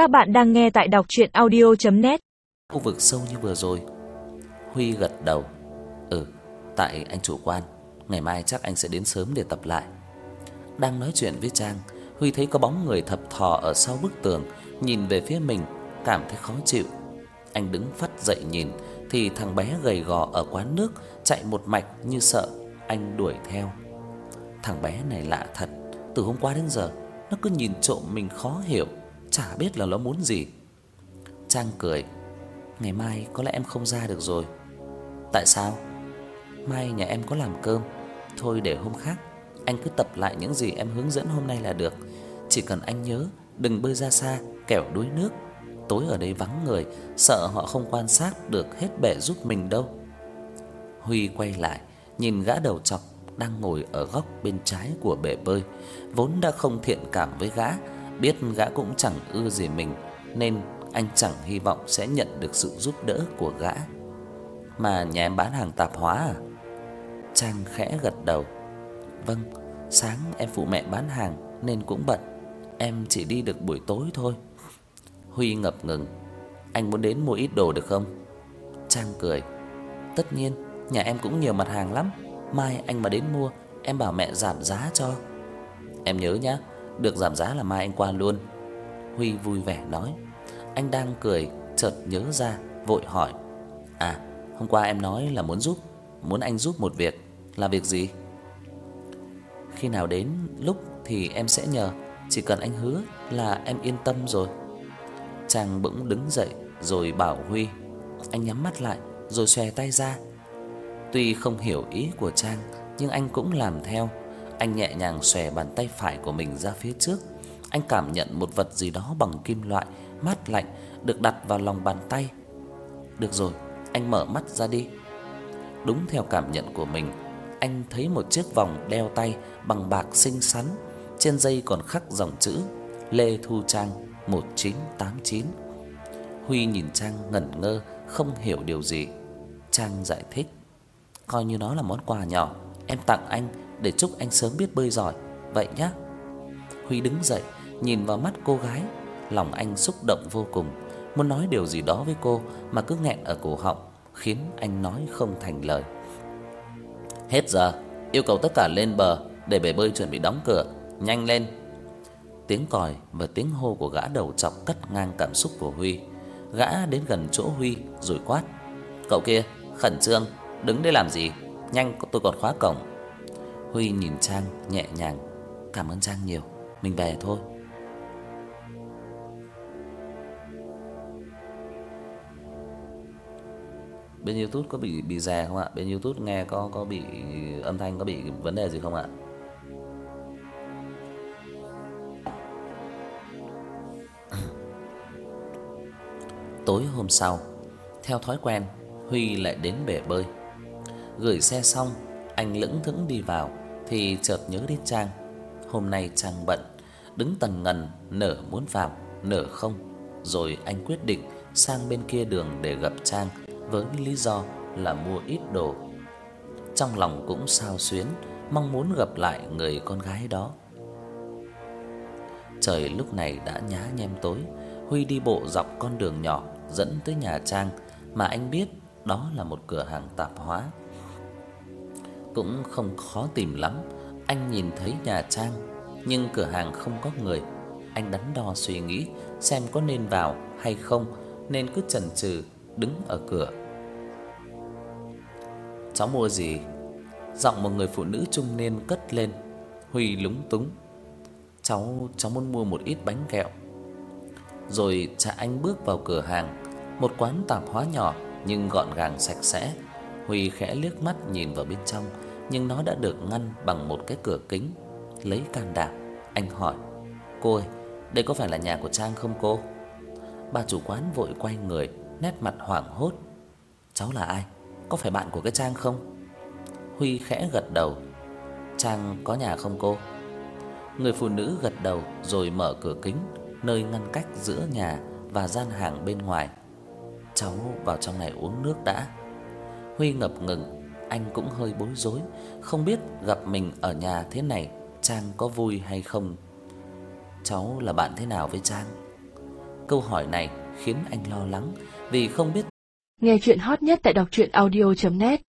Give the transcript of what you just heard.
Các bạn đang nghe tại đọc audio net Khu vực sâu như vừa rồi. Huy gật đầu. Ừ, tại anh chủ quan, ngày mai chắc anh sẽ đến sớm để tập lại. Đang nói chuyện với Trang, Huy thấy có bóng người thập thò ở sau bức tường, nhìn về phía mình, cảm thấy khó chịu. Anh đứng phát dậy nhìn thì thằng bé gầy gò ở quán nước chạy một mạch như sợ anh đuổi theo. Thằng bé này lạ thật, từ hôm qua đến giờ nó cứ nhìn trộm mình khó hiểu, chả biết là nó muốn gì. Trang cười, "Ngày mai có lẽ em không ra được rồi." "Tại sao?" "Mai nhà em có làm cơm, thôi để hôm khác, anh cứ tập lại những gì em hướng dẫn hôm nay là được. Chỉ cần anh nhớ đừng bơi ra xa, kẻo đuối nước. Tối ở đây vắng người, sợ họ không quan sát được hết bể giúp mình đâu." Huy quay lại, nhìn gã đầu trọc đang ngồi ở góc bên trái của bể bơi, vốn đã không thiện cảm với gã, biết gã cũng chẳng ưa gì mình, nên anh chẳng hy vọng sẽ nhận được sự giúp đỡ của gã. Mà nhà em bán hàng tạp hóa à? Trang khẽ gật đầu. Vâng, sáng em phụ mẹ bán hàng nên cũng bận. Em chỉ đi được buổi tối thôi. Huy ngập ngừng. Anh muốn đến mua ít đồ được không? Trang cười. Tất nhiên, nhà em cũng nhiều mặt hàng lắm. Mai anh mà đến mua, em bảo mẹ giảm giá cho. Em nhớ nhá, được giảm giá là mai anh qua luôn." Huy vui vẻ nói. Anh đang cười, chợt nhớ ra, vội hỏi: "À, hôm qua em nói là muốn giúp, muốn anh giúp một việc, là việc gì?" "Khi nào đến lúc thì em sẽ nhờ, chỉ cần anh hứa là em yên tâm rồi." Trang bỗng đứng dậy rồi bảo Huy: "Anh nhắm mắt lại rồi xòe tay ra." Tuy không hiểu ý của Trang, nhưng anh cũng làm theo. Anh nhẹ nhàng xòe bàn tay phải của mình ra phía trước. Anh cảm nhận một vật gì đó bằng kim loại mát lạnh được đặt vào lòng bàn tay. Được rồi, anh mở mắt ra đi. Đúng theo cảm nhận của mình, anh thấy một chiếc vòng đeo tay bằng bạc xinh xắn, trên dây còn khắc dòng chữ Lê Thu Trang 1989. Huy nhìn Trang ngẩn ngơ, không hiểu điều gì. Trang giải thích: "Coi như nó là món quà nhỏ em tặng anh để chúc anh sớm biết bơi giỏi, vậy nhé." Huy đứng dậy, nhìn vào mắt cô gái, lòng anh xúc động vô cùng, muốn nói điều gì đó với cô mà cứ nghẹn ở cổ họng, khiến anh nói không thành lời. Hết giờ, yêu cầu tất cả lên bờ để bể bơi chuẩn bị đóng cửa, nhanh lên. Tiếng còi và tiếng hô của gã đầu trọc cắt ngang cảm xúc của Huy. Gã đến gần chỗ Huy rồi quát: "Cậu kia, khẩn trương, đứng đây làm gì? Nhanh tôi còn khóa cổng." Huy nhìn Trang nhẹ nhàng, "Cảm ơn Trang nhiều, mình về thôi." Bên YouTube có bị bị rè không ạ? Bên YouTube nghe có có bị âm thanh có bị vấn đề gì không ạ? Tối hôm sau, theo thói quen, Huy lại đến bể bơi. Gửi xe xong, anh lững thững đi vào thì chợt nhớ đến Trang. Hôm nay Trang bận, đứng tần ngần nửa muốn vào, nửa không. Rồi anh quyết định sang bên kia đường để gặp Trang với lý do là mua ít đồ. Trong lòng cũng sao xuyến, mong muốn gặp lại người con gái đó. Trời lúc này đã nhá nhem tối, Huy đi bộ dọc con đường nhỏ dẫn tới nhà Trang mà anh biết đó là một cửa hàng tạp hóa. Cũng không khó tìm lắm, anh nhìn thấy nhà Trang nhưng cửa hàng không có người. Anh đắn đo suy nghĩ xem có nên vào hay không nên cứ chần chừ đứng ở cửa. "Cháu mua gì?" Giọng một người phụ nữ trung niên cất lên. Huy lúng túng. "Cháu cháu muốn mua một ít bánh kẹo." Rồi cha anh bước vào cửa hàng, một quán tạp hóa nhỏ nhưng gọn gàng sạch sẽ. Huy khẽ liếc mắt nhìn vào bên trong, nhưng nó đã được ngăn bằng một cái cửa kính. Lấy can đảm, anh hỏi: "Cô ơi, đây có phải là nhà của Trang không cô?" Bà chủ quán vội quay người, nét mặt hoảng hốt. "Cháu là ai? Có phải bạn của cái Trang không?" Huy khẽ gật đầu. "Trang có nhà không cô?" Người phụ nữ gật đầu rồi mở cửa kính, nơi ngăn cách giữa nhà và gian hàng bên ngoài. "Cháu vào trong này uống nước đã." Huy ngập ngừng, anh cũng hơi bối rối, không biết gặp mình ở nhà thế này Trang có vui hay không. "Cháu là bạn thế nào với Trang?" Câu hỏi này khiến anh lo lắng vì không biết Nghe chuyện hot nhất tại đọc truyện audio net